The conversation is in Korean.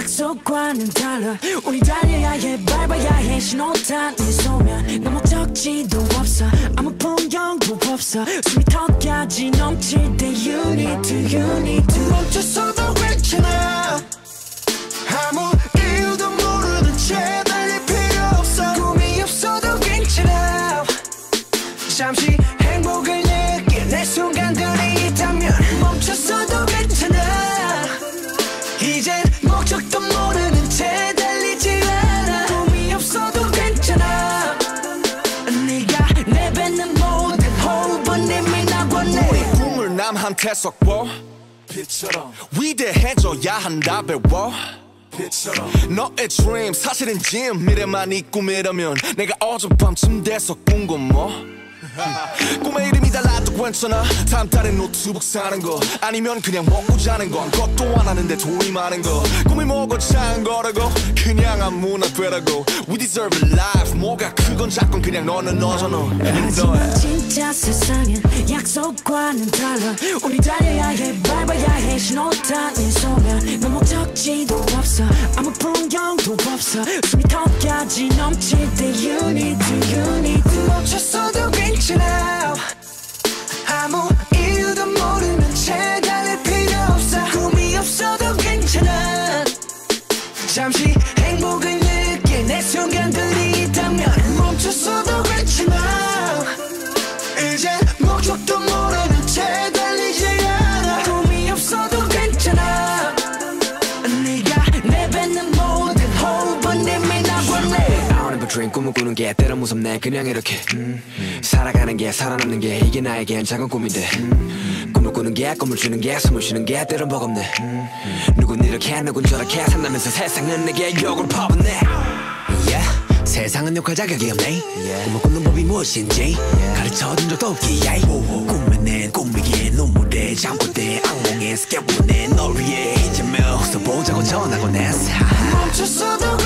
약속과는 달라. 우리 달려야 해 밟아야 해. 신호탄 이 소면 너무 적지도 없어. 아무 풍경도 없어. 숨이 턱까지 넘칠 때 You need to, you need to. 멈춰서도 괜찮아 남한테 섞어 빛처럼 위대해져야 한다 배워. 빛처럼 너의 dream 사실은 짐 미래만 네 꿈이라면 내가 어젯밤 침대에서 꾼건뭐 꿈의 이름이 달라도 괜찮아? 다음 달에 노트북 사는 거. 아니면 그냥 먹고 자는 건 것도 안 하는데 돈이 많은 거. 꿈이 뭐고 작은 거라고. 그냥 아무나 되라고. We deserve a life. 뭐가 크건 작건 그냥 너는 너잖아 하지만 진짜 세상은 약속과는 달라. 우리 달려야 해 밟아야 해. 신호탄 이 소면 너무 적지도 없어. 아무 풍경도 없어. 숨이 턱까지 넘칠 때 need 잠시 dream 꿈을 꾸는 게 때론 무섭네. 그냥 이렇게 음, 살아가는 게 살아남는 게 이게 나에겐 작은 꿈인데 음, 꿈을 꾸는 게 꿈을 주는 게 숨을 쉬는 게 때론 버겁네. 음, 누군 이렇게 누군 저렇게 산다면서 세상은 내게 욕을 퍼붓네. Yeah. 세상은 욕할 자격이 없네. 꿈을 꾸는 법이 무엇인지 가르쳐준 적도 없기에 내 꿈이기에 눈물에 잠꼬대 악몽에 스케보내 널 위해 이제 며 웃어보자고 전하곤 했어 멈췄어도